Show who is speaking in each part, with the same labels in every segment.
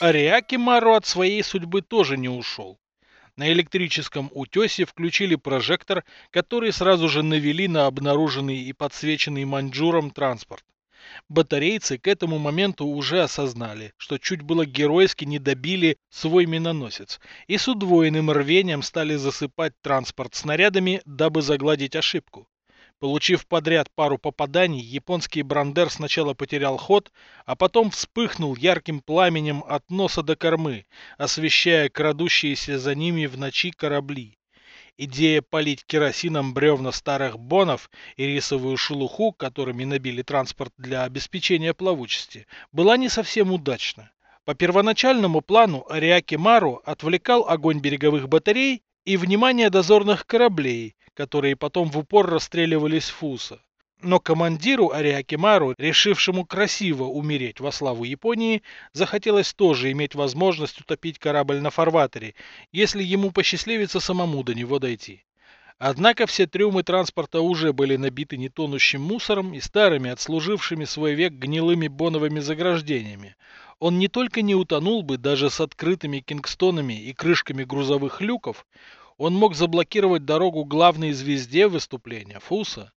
Speaker 1: Ариаки Мару от своей судьбы тоже не ушел. На электрическом утесе включили прожектор, который сразу же навели на обнаруженный и подсвеченный маньчжуром транспорт. Батарейцы к этому моменту уже осознали, что чуть было геройски не добили свой миноносец, и с удвоенным рвением стали засыпать транспорт снарядами, дабы загладить ошибку. Получив подряд пару попаданий, японский брандер сначала потерял ход, а потом вспыхнул ярким пламенем от носа до кормы, освещая крадущиеся за ними в ночи корабли. Идея полить керосином бревна старых бонов и рисовую шелуху, которыми набили транспорт для обеспечения плавучести, была не совсем удачна. По первоначальному плану Ариаки Мару отвлекал огонь береговых батарей и внимание дозорных кораблей, которые потом в упор расстреливались Фуса. Но командиру Ариакимару, решившему красиво умереть во славу Японии, захотелось тоже иметь возможность утопить корабль на фарватере, если ему посчастливится самому до него дойти. Однако все трюмы транспорта уже были набиты нетонущим мусором и старыми, отслужившими свой век гнилыми боновыми заграждениями. Он не только не утонул бы даже с открытыми кингстонами и крышками грузовых люков, он мог заблокировать дорогу главной звезде выступления Фуса.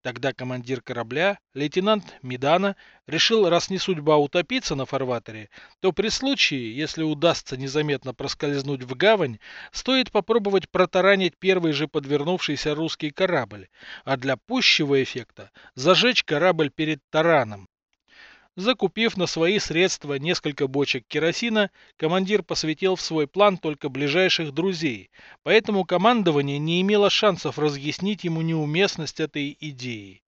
Speaker 1: Тогда командир корабля, лейтенант Мидана, решил, раз не судьба утопиться на фарватере, то при случае, если удастся незаметно проскользнуть в гавань, стоит попробовать протаранить первый же подвернувшийся русский корабль, а для пущего эффекта зажечь корабль перед тараном. Закупив на свои средства несколько бочек керосина, командир посвятил в свой план только ближайших друзей, поэтому командование не имело шансов разъяснить ему неуместность этой идеи.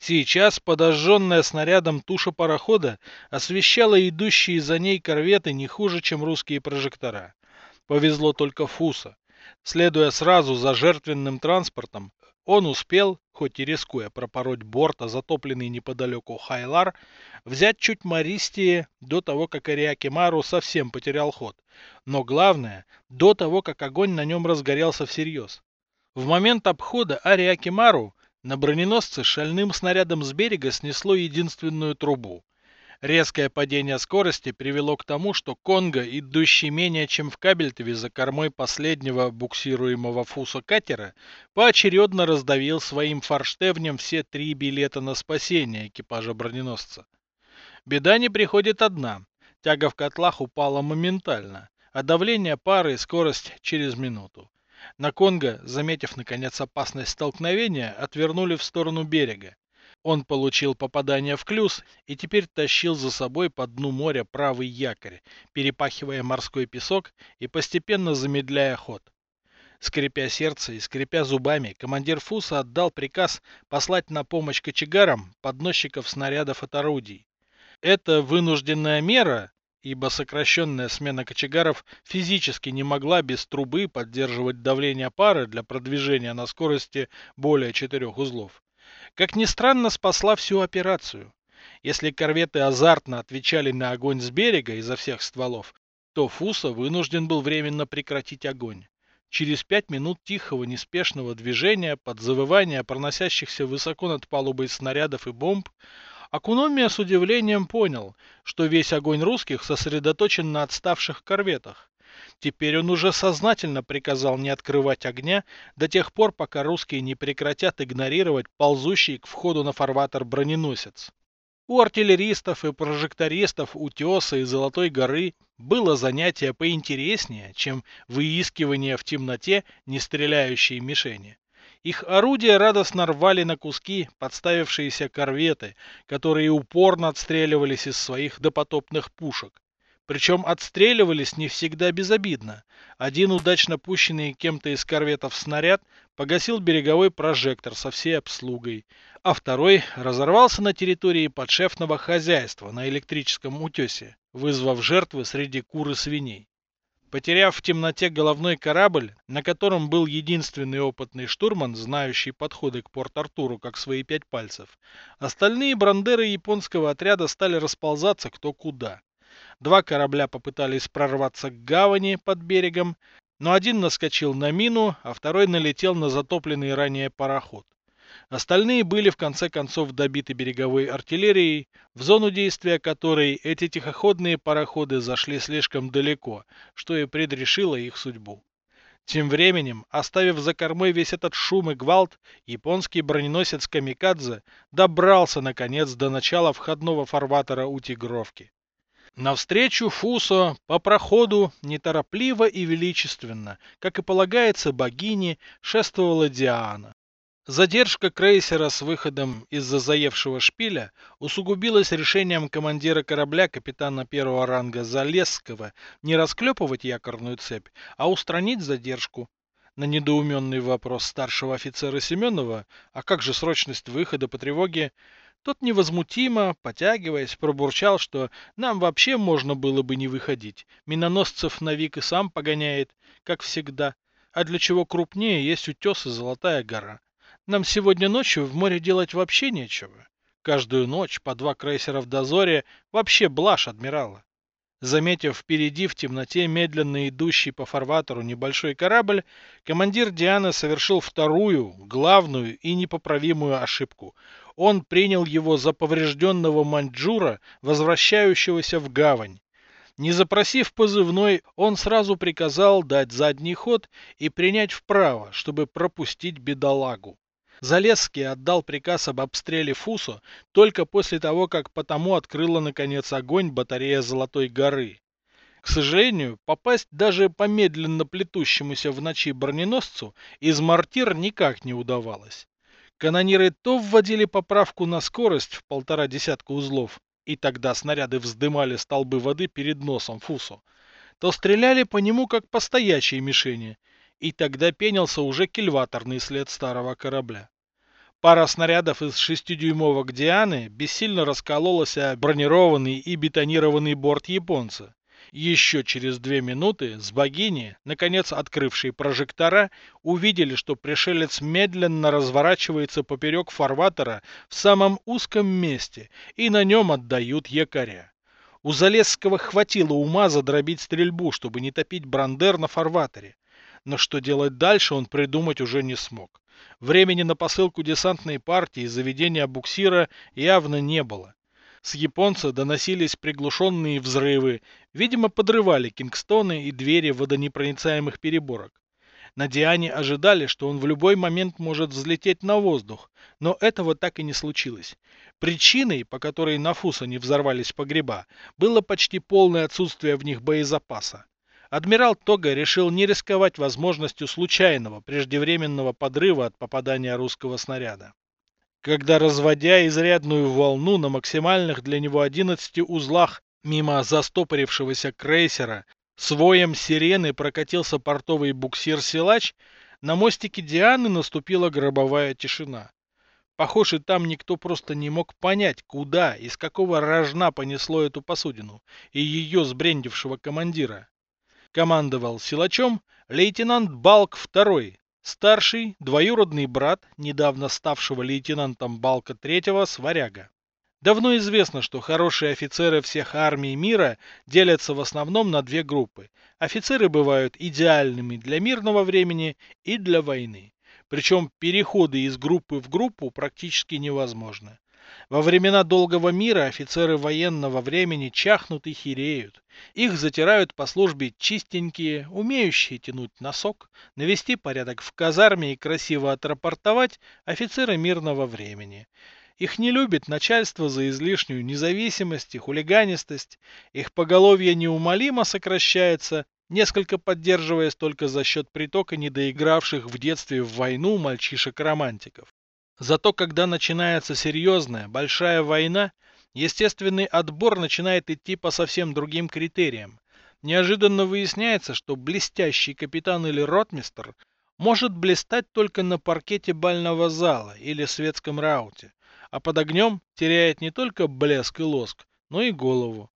Speaker 1: Сейчас подожженная снарядом туша парохода освещала идущие за ней корветы не хуже, чем русские прожектора. Повезло только Фуса. Следуя сразу за жертвенным транспортом, он успел, хоть и рискуя пропороть борта, затопленный неподалеку Хайлар, взять чуть мористее до того, как Ариакимару совсем потерял ход. Но главное, до того, как огонь на нем разгорелся всерьез. В момент обхода Ариакимару на броненосце шальным снарядом с берега снесло единственную трубу. Резкое падение скорости привело к тому, что Конго, идущий менее чем в кабельтове за кормой последнего буксируемого фуса катера, поочередно раздавил своим форштевнем все три билета на спасение экипажа броненосца. Беда не приходит одна. Тяга в котлах упала моментально, а давление пары и скорость через минуту. На Конго, заметив наконец опасность столкновения, отвернули в сторону берега. Он получил попадание в клюз и теперь тащил за собой по дну моря правый якорь, перепахивая морской песок и постепенно замедляя ход. Скрипя сердце и скрипя зубами, командир Фуса отдал приказ послать на помощь кочегарам подносчиков снарядов от орудий. Эта вынужденная мера, ибо сокращенная смена кочегаров физически не могла без трубы поддерживать давление пары для продвижения на скорости более четырех узлов, как ни странно, спасла всю операцию. Если корветы азартно отвечали на огонь с берега изо всех стволов, то Фуса вынужден был временно прекратить огонь. Через пять минут тихого неспешного движения под завывание проносящихся высоко над палубой снарядов и бомб, Акуномия с удивлением понял, что весь огонь русских сосредоточен на отставших корветах. Теперь он уже сознательно приказал не открывать огня до тех пор, пока русские не прекратят игнорировать ползущий к входу на фарватер броненосец. У артиллеристов и прожектористов Утеса и Золотой горы было занятие поинтереснее, чем выискивание в темноте нестреляющей мишени. Их орудия радостно рвали на куски подставившиеся корветы, которые упорно отстреливались из своих допотопных пушек. Причем отстреливались не всегда безобидно. Один удачно пущенный кем-то из корветов снаряд погасил береговой прожектор со всей обслугой, а второй разорвался на территории подшефного хозяйства на электрическом утесе, вызвав жертвы среди кур и свиней. Потеряв в темноте головной корабль, на котором был единственный опытный штурман, знающий подходы к Порт-Артуру как свои пять пальцев, остальные брандеры японского отряда стали расползаться кто куда. Два корабля попытались прорваться к гавани под берегом, но один наскочил на мину, а второй налетел на затопленный ранее пароход. Остальные были в конце концов добиты береговой артиллерией, в зону действия которой эти тихоходные пароходы зашли слишком далеко, что и предрешило их судьбу. Тем временем, оставив за кормой весь этот шум и гвалт, японский броненосец Камикадзе добрался, наконец, до начала входного фарватера у Тигровки. Навстречу Фусо по проходу неторопливо и величественно, как и полагается богине, шествовала Диана. Задержка крейсера с выходом из-за заевшего шпиля усугубилась решением командира корабля капитана первого ранга Залесского не расклепывать якорную цепь, а устранить задержку. На недоуменный вопрос старшего офицера Семенова, а как же срочность выхода по тревоге, тот невозмутимо, потягиваясь, пробурчал, что нам вообще можно было бы не выходить. Миноносцев Навик и сам погоняет, как всегда. А для чего крупнее есть утес и Золотая гора. Нам сегодня ночью в море делать вообще нечего. Каждую ночь по два крейсера в дозоре вообще блажь адмирала. Заметив впереди в темноте медленно идущий по фарватеру небольшой корабль, командир Дианы совершил вторую, главную и непоправимую ошибку. Он принял его за поврежденного маньчжура, возвращающегося в гавань. Не запросив позывной, он сразу приказал дать задний ход и принять вправо, чтобы пропустить бедолагу. Залесский отдал приказ об обстреле Фусо только после того, как по тому открыла наконец огонь батарея Золотой горы. К сожалению, попасть даже по медленно плетущемуся в ночи броненосцу из мортир никак не удавалось. Канониры то вводили поправку на скорость в полтора десятка узлов, и тогда снаряды вздымали столбы воды перед носом Фусо, то стреляли по нему как по стоячей мишени, и тогда пенился уже кильваторный след старого корабля. Пара снарядов из шестидюймовок Дианы бессильно раскололась о бронированный и бетонированный борт японца. Еще через две минуты с богини, наконец открывшей прожектора, увидели, что пришелец медленно разворачивается поперек фарватера в самом узком месте, и на нем отдают якоря. У Залесского хватило ума задробить стрельбу, чтобы не топить Брандер на фарватере но что делать дальше он придумать уже не смог. Времени на посылку десантной партии и заведения буксира явно не было. С японца доносились приглушенные взрывы, видимо, подрывали кингстоны и двери водонепроницаемых переборок. На Диане ожидали, что он в любой момент может взлететь на воздух, но этого так и не случилось. Причиной, по которой на Фуса не взорвались погреба, было почти полное отсутствие в них боезапаса адмирал Тога решил не рисковать возможностью случайного преждевременного подрыва от попадания русского снаряда. Когда, разводя изрядную волну на максимальных для него 11 узлах мимо застопорившегося крейсера, своем сирены прокатился портовый буксир-силач, на мостике Дианы наступила гробовая тишина. Похоже, там никто просто не мог понять, куда, из какого рожна понесло эту посудину и ее сбрендившего командира. Командовал силачом лейтенант Балк II, старший двоюродный брат недавно ставшего лейтенантом Балка III Сваряга. Давно известно, что хорошие офицеры всех армий мира делятся в основном на две группы. Офицеры бывают идеальными для мирного времени и для войны. Причем переходы из группы в группу практически невозможны. Во времена долгого мира офицеры военного времени чахнут и хиреют. Их затирают по службе чистенькие, умеющие тянуть носок, навести порядок в казарме и красиво отрапортовать офицеры мирного времени. Их не любит начальство за излишнюю независимость и хулиганистость. Их поголовье неумолимо сокращается, несколько поддерживаясь только за счет притока недоигравших в детстве в войну мальчишек-романтиков. Зато когда начинается серьезная, большая война, естественный отбор начинает идти по совсем другим критериям. Неожиданно выясняется, что блестящий капитан или ротмистр может блистать только на паркете бального зала или светском рауте, а под огнем теряет не только блеск и лоск, но и голову.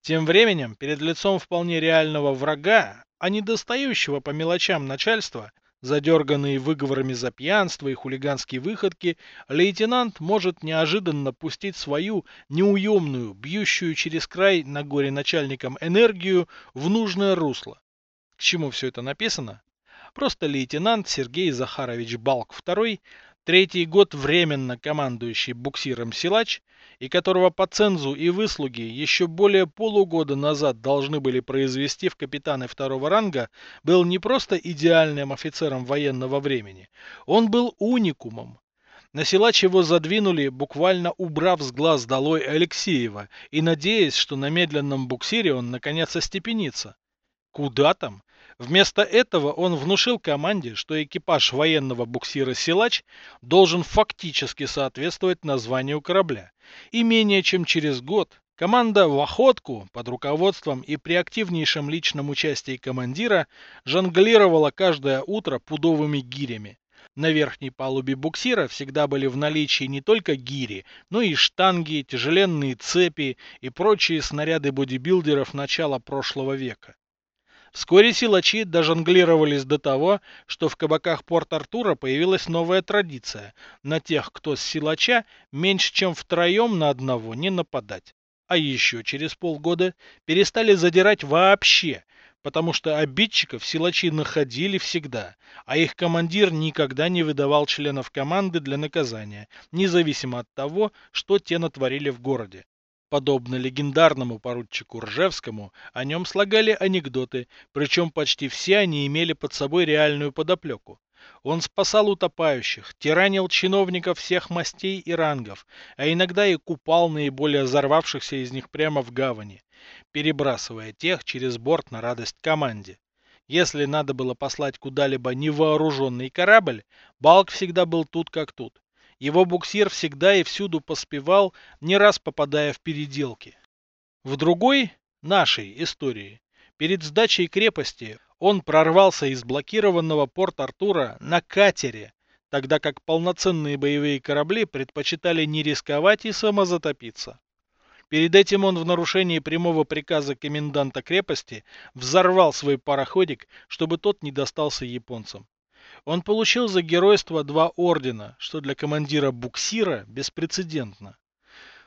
Speaker 1: Тем временем, перед лицом вполне реального врага, а не достающего по мелочам начальства, Задерганный выговорами за пьянство и хулиганские выходки, лейтенант может неожиданно пустить свою неуемную, бьющую через край на горе начальникам энергию в нужное русло. К чему все это написано? Просто лейтенант Сергей Захарович Балк II третий год временно командующий буксиром Силач, и которого по цензу и выслуге еще более полугода назад должны были произвести в капитаны второго ранга, был не просто идеальным офицером военного времени, он был уникумом. На Силач его задвинули, буквально убрав с глаз долой Алексеева и надеясь, что на медленном буксире он наконец остепенится. Куда там? Вместо этого он внушил команде, что экипаж военного буксира «Силач» должен фактически соответствовать названию корабля. И менее чем через год команда в охотку под руководством и при активнейшем личном участии командира жонглировала каждое утро пудовыми гирями. На верхней палубе буксира всегда были в наличии не только гири, но и штанги, тяжеленные цепи и прочие снаряды бодибилдеров начала прошлого века. Вскоре силачи дожонглировались до того, что в кабаках Порт-Артура появилась новая традиция – на тех, кто с силача, меньше чем втроем на одного не нападать. А еще через полгода перестали задирать вообще, потому что обидчиков силачи находили всегда, а их командир никогда не выдавал членов команды для наказания, независимо от того, что те натворили в городе. Подобно легендарному поручику Ржевскому, о нем слагали анекдоты, причем почти все они имели под собой реальную подоплеку. Он спасал утопающих, тиранил чиновников всех мастей и рангов, а иногда и купал наиболее взорвавшихся из них прямо в гавани, перебрасывая тех через борт на радость команде. Если надо было послать куда-либо невооруженный корабль, Балк всегда был тут как тут. Его буксир всегда и всюду поспевал, не раз попадая в переделки. В другой, нашей истории, перед сдачей крепости он прорвался из блокированного порт Артура на катере, тогда как полноценные боевые корабли предпочитали не рисковать и самозатопиться. Перед этим он в нарушении прямого приказа коменданта крепости взорвал свой пароходик, чтобы тот не достался японцам. Он получил за геройство два ордена, что для командира буксира беспрецедентно.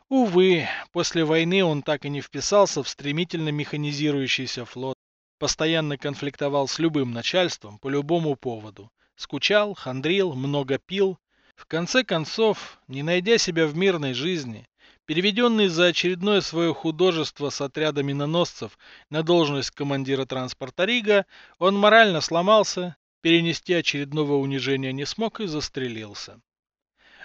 Speaker 1: Увы, после войны он так и не вписался в стремительно механизирующийся флот, постоянно конфликтовал с любым начальством по любому поводу, скучал, хандрил, много пил. В конце концов, не найдя себя в мирной жизни, переведенный за очередное свое художество с отряда миноносцев на должность командира транспорта Рига, он морально сломался перенести очередного унижения не смог и застрелился.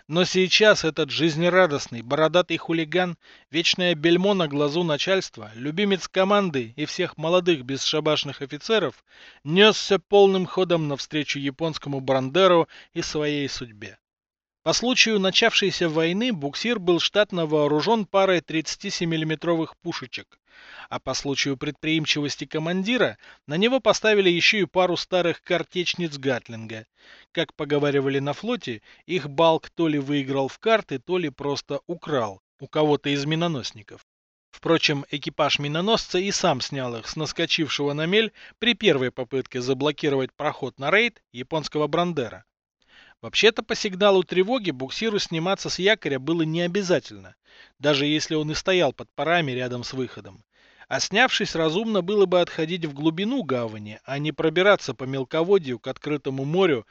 Speaker 1: Но сейчас этот жизнерадостный, бородатый хулиган, вечное бельмо на глазу начальства, любимец команды и всех молодых бесшабашных офицеров, несся полным ходом навстречу японскому Брандеру и своей судьбе. По случаю начавшейся войны буксир был штатно вооружен парой 37 миллиметровых пушечек, а по случаю предприимчивости командира на него поставили еще и пару старых картечниц Гатлинга. Как поговаривали на флоте, их Балк то ли выиграл в карты, то ли просто украл у кого-то из миноносников. Впрочем, экипаж миноносца и сам снял их с наскочившего на мель при первой попытке заблокировать проход на рейд японского Брандера. Вообще-то по сигналу тревоги буксиру сниматься с якоря было не обязательно, даже если он и стоял под парами рядом с выходом. А снявшись, разумно было бы отходить в глубину гавани, а не пробираться по мелководью к открытому морю,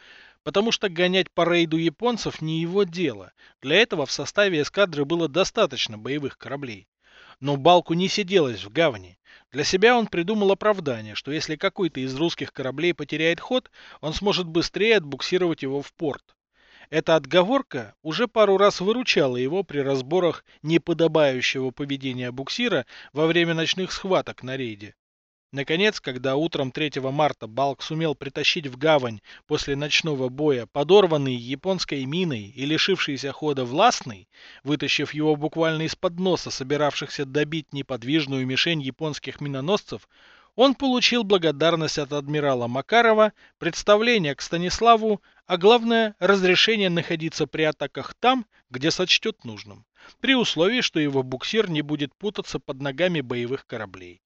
Speaker 1: потому что гонять по рейду японцев не его дело. Для этого в составе эскадры было достаточно боевых кораблей. Но Балку не сиделось в гавани. Для себя он придумал оправдание, что если какой-то из русских кораблей потеряет ход, он сможет быстрее отбуксировать его в порт. Эта отговорка уже пару раз выручала его при разборах неподобающего поведения буксира во время ночных схваток на рейде. Наконец, когда утром 3 марта Балк сумел притащить в гавань после ночного боя подорванный японской миной и лишившийся хода властный, вытащив его буквально из-под носа собиравшихся добить неподвижную мишень японских миноносцев, он получил благодарность от адмирала Макарова, представление к Станиславу, а главное разрешение находиться при атаках там, где сочтет нужным, при условии, что его буксир не будет путаться под ногами боевых кораблей.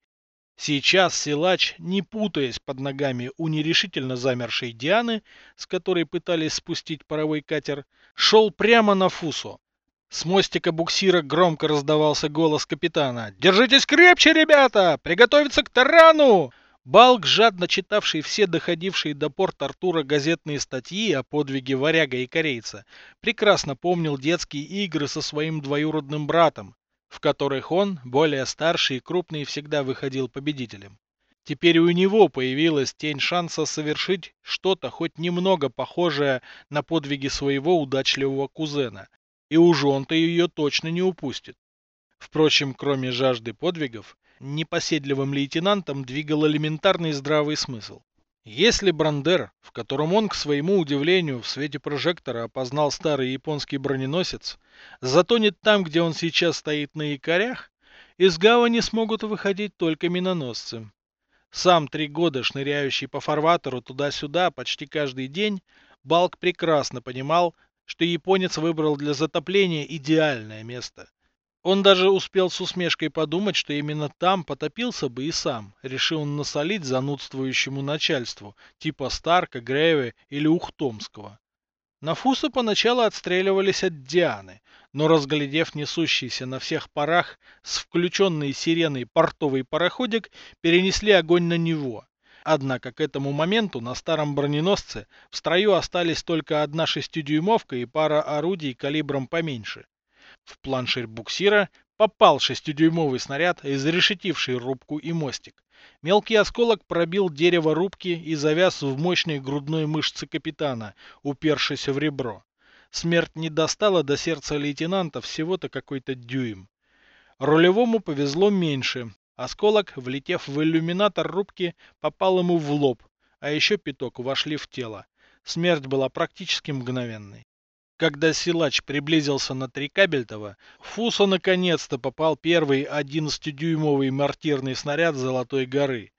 Speaker 1: Сейчас силач, не путаясь под ногами у нерешительно замершей Дианы, с которой пытались спустить паровой катер, шел прямо на Фусо. С мостика буксира громко раздавался голос капитана. «Держитесь крепче, ребята! Приготовиться к тарану!» Балк, жадно читавший все доходившие до порт Артура газетные статьи о подвиге варяга и корейца, прекрасно помнил детские игры со своим двоюродным братом, в которых он, более старший и крупный, всегда выходил победителем. Теперь у него появилась тень шанса совершить что-то хоть немного похожее на подвиги своего удачливого кузена, и уж он-то ее точно не упустит. Впрочем, кроме жажды подвигов, непоседливым лейтенантом двигал элементарный здравый смысл. Если Брандер, в котором он, к своему удивлению, в свете прожектора опознал старый японский броненосец, затонет там, где он сейчас стоит на якорях, из гавани смогут выходить только миноносцы. Сам три года шныряющий по фарватеру туда-сюда почти каждый день, Балк прекрасно понимал, что японец выбрал для затопления идеальное место – он даже успел с усмешкой подумать, что именно там потопился бы и сам, решил насолить занудствующему начальству, типа Старка, Грейве или Ухтомского. На Фуса поначалу отстреливались от Дианы, но разглядев несущийся на всех парах с включенной сиреной портовый пароходик, перенесли огонь на него. Однако к этому моменту на старом броненосце в строю остались только одна шестидюймовка и пара орудий калибром поменьше. В планширь буксира попал шестидюймовый снаряд, изрешетивший рубку и мостик. Мелкий осколок пробил дерево рубки и завяз в мощной грудной мышце капитана, упершись в ребро. Смерть не достала до сердца лейтенанта всего-то какой-то дюйм. Рулевому повезло меньше. Осколок, влетев в иллюминатор рубки, попал ему в лоб, а еще пяток вошли в тело. Смерть была практически мгновенной. Когда силач приблизился на Трикабельтова, Фусо наконец-то попал первый 11-дюймовый мортирный снаряд Золотой горы.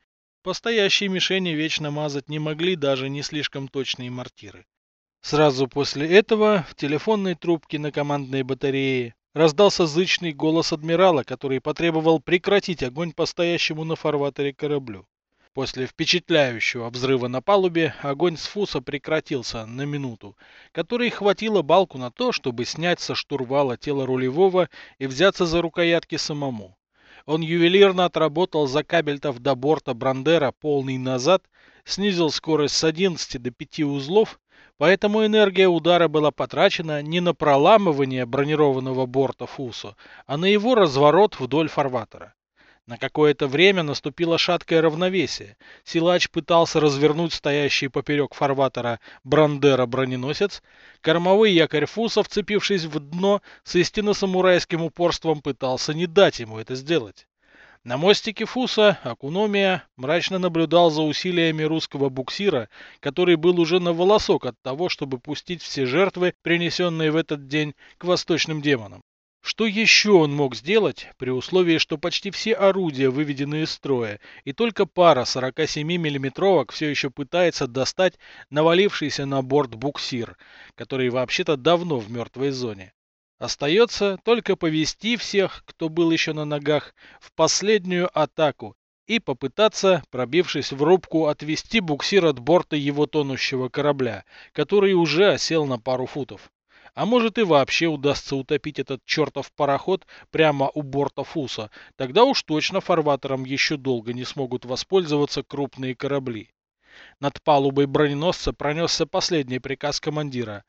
Speaker 1: Постоящие мишени вечно мазать не могли даже не слишком точные мортиры. Сразу после этого в телефонной трубке на командной батарее раздался зычный голос адмирала, который потребовал прекратить огонь по стоящему на фарватере кораблю. После впечатляющего взрыва на палубе огонь с фуса прекратился на минуту, которой хватило балку на то, чтобы снять со штурвала тело рулевого и взяться за рукоятки самому. Он ювелирно отработал за кабельтов до борта Брандера полный назад, снизил скорость с 11 до 5 узлов, поэтому энергия удара была потрачена не на проламывание бронированного борта Фусо, а на его разворот вдоль фарватера. На какое-то время наступило шаткое равновесие. Силач пытался развернуть стоящий поперек фарватера Брандера броненосец. Кормовой якорь Фуса, вцепившись в дно, с истинно самурайским упорством пытался не дать ему это сделать. На мостике Фуса Акуномия мрачно наблюдал за усилиями русского буксира, который был уже на волосок от того, чтобы пустить все жертвы, принесенные в этот день, к восточным демонам. Что еще он мог сделать, при условии, что почти все орудия выведены из строя, и только пара 47 миллиметровок все еще пытается достать навалившийся на борт буксир, который вообще-то давно в мертвой зоне. Остается только повести всех, кто был еще на ногах, в последнюю атаку и попытаться, пробившись в рубку, отвести буксир от борта его тонущего корабля, который уже осел на пару футов. А может и вообще удастся утопить этот чертов пароход прямо у борта Фуса. Тогда уж точно фарватером еще долго не смогут воспользоваться крупные корабли. Над палубой броненосца пронесся последний приказ командира.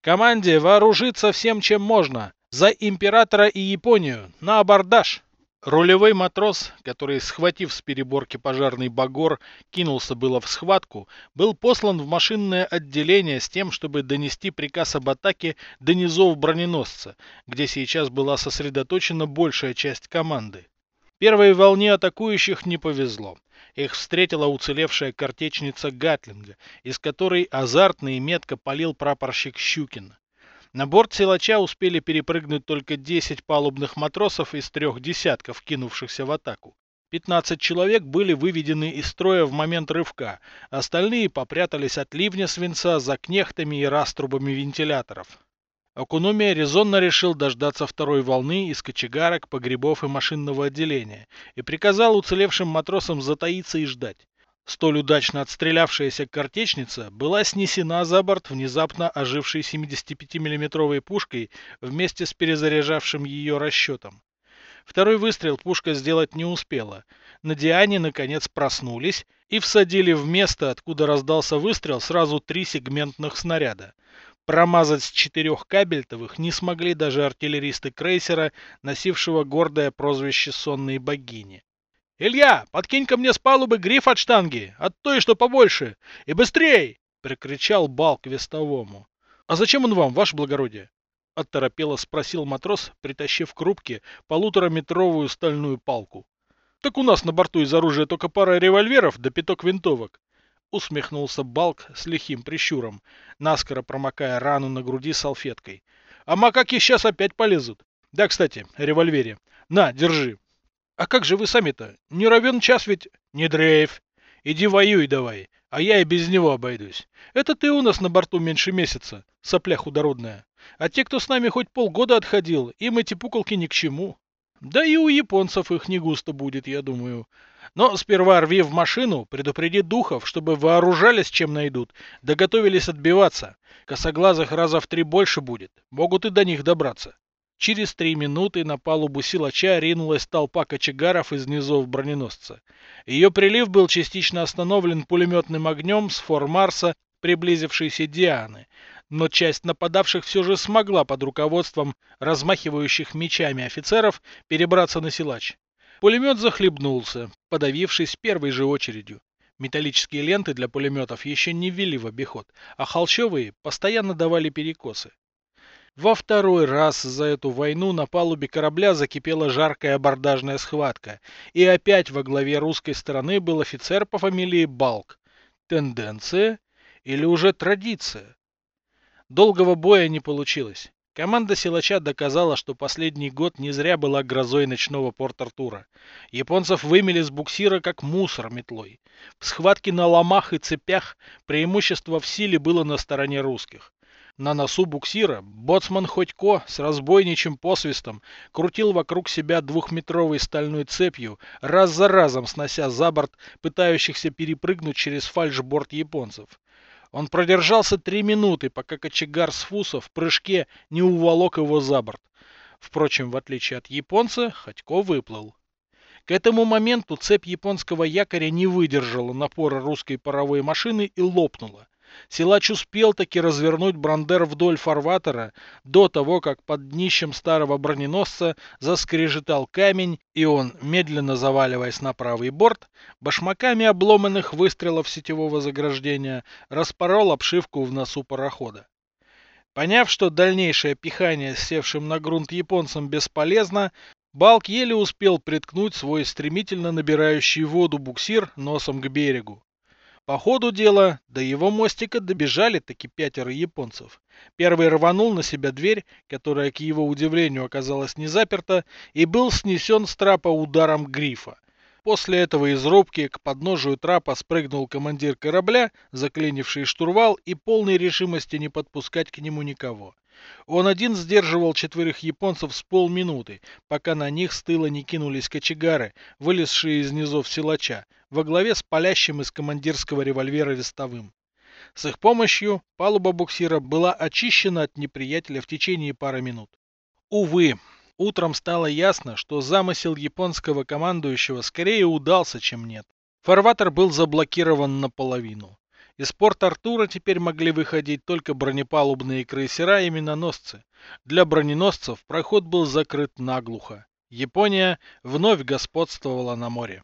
Speaker 1: «Команде вооружиться всем, чем можно! За императора и Японию! На абордаж!» Рулевой матрос, который, схватив с переборки пожарный багор, кинулся было в схватку, был послан в машинное отделение с тем, чтобы донести приказ об атаке до низов броненосца, где сейчас была сосредоточена большая часть команды. Первой волне атакующих не повезло. Их встретила уцелевшая картечница Гатлинга, из которой азартно и метко полил прапорщик Щукин. На борт силача успели перепрыгнуть только 10 палубных матросов из трех десятков, кинувшихся в атаку. 15 человек были выведены из строя в момент рывка, остальные попрятались от ливня свинца за кнехтами и раструбами вентиляторов. Акуномия резонно решил дождаться второй волны из кочегарок, погребов и машинного отделения и приказал уцелевшим матросам затаиться и ждать. Столь удачно отстрелявшаяся картечница была снесена за борт внезапно ожившей 75 миллиметровой пушкой вместе с перезаряжавшим ее расчетом. Второй выстрел пушка сделать не успела. На Диане, наконец, проснулись и всадили в место, откуда раздался выстрел, сразу три сегментных снаряда. Промазать с четырех кабельтовых не смогли даже артиллеристы крейсера, носившего гордое прозвище «Сонные богини». «Илья, подкинь ко мне с палубы гриф от штанги, от той, что побольше, и быстрей!» — прикричал Балк вестовому. «А зачем он вам, ваше благородие?» — оторопело спросил матрос, притащив к рубке полутораметровую стальную палку. «Так у нас на борту из оружия только пара револьверов да пяток винтовок усмехнулся Балк с лихим прищуром, наскоро промокая рану на груди салфеткой. А макаки сейчас опять полезут. Да, кстати, револьвере. На, держи. А как же вы сами-то? Не равен час ведь... Не дрейф. Иди воюй давай, а я и без него обойдусь. Это ты у нас на борту меньше месяца, сопля худородная. А те, кто с нами хоть полгода отходил, им эти пуколки ни к чему. Да и у японцев их не густо будет, я думаю. Но сперва рви в машину, предупреди духов, чтобы вооружались, чем найдут, да готовились отбиваться. Косоглазых раза в три больше будет, могут и до них добраться. Через три минуты на палубу силача ринулась толпа кочегаров из низов броненосца. Ее прилив был частично остановлен пулеметным огнем с фор Марса, приблизившейся Дианы, но часть нападавших все же смогла под руководством размахивающих мечами офицеров перебраться на силач. Пулемет захлебнулся, подавившись первой же очередью. Металлические ленты для пулеметов еще не ввели в обиход, а холщовые постоянно давали перекосы. Во второй раз за эту войну на палубе корабля закипела жаркая абордажная схватка, и опять во главе русской стороны был офицер по фамилии Балк. Тенденция или уже традиция? Долгого боя не получилось. Команда силача доказала, что последний год не зря была грозой ночного Порт-Артура. Японцев вымели с буксира как мусор метлой. В схватке на ломах и цепях преимущество в силе было на стороне русских. На носу буксира боцман Ходько с разбойничьим посвистом крутил вокруг себя двухметровой стальной цепью, раз за разом снося за борт пытающихся перепрыгнуть через фальшборд японцев. Он продержался три минуты, пока кочегар с фуса в прыжке не уволок его за борт. Впрочем, в отличие от японца, Ходько выплыл. К этому моменту цепь японского якоря не выдержала напора русской паровой машины и лопнула. Силач успел таки развернуть Брандер вдоль фарватера до того, как под днищем старого броненосца заскрежетал камень, и он, медленно заваливаясь на правый борт, башмаками обломанных выстрелов сетевого заграждения, распорол обшивку в носу парохода. Поняв, что дальнейшее пихание севшим на грунт японцам бесполезно, Балк еле успел приткнуть свой стремительно набирающий воду буксир носом к берегу. По ходу дела до его мостика добежали таки пятеро японцев. Первый рванул на себя дверь, которая, к его удивлению, оказалась не заперта, и был снесен с трапа ударом грифа. После этого из рубки к подножию трапа спрыгнул командир корабля, заклинивший штурвал и полной решимости не подпускать к нему никого. Он один сдерживал четверых японцев с полминуты, пока на них с тыла не кинулись кочегары, вылезшие из низов силача, во главе с палящим из командирского револьвера вестовым. С их помощью палуба буксира была очищена от неприятеля в течение пары минут. Увы, утром стало ясно, что замысел японского командующего скорее удался, чем нет. Фарватер был заблокирован наполовину. Из порта Артура теперь могли выходить только бронепалубные крейсера и миноносцы. Для броненосцев проход был закрыт наглухо. Япония вновь господствовала на море.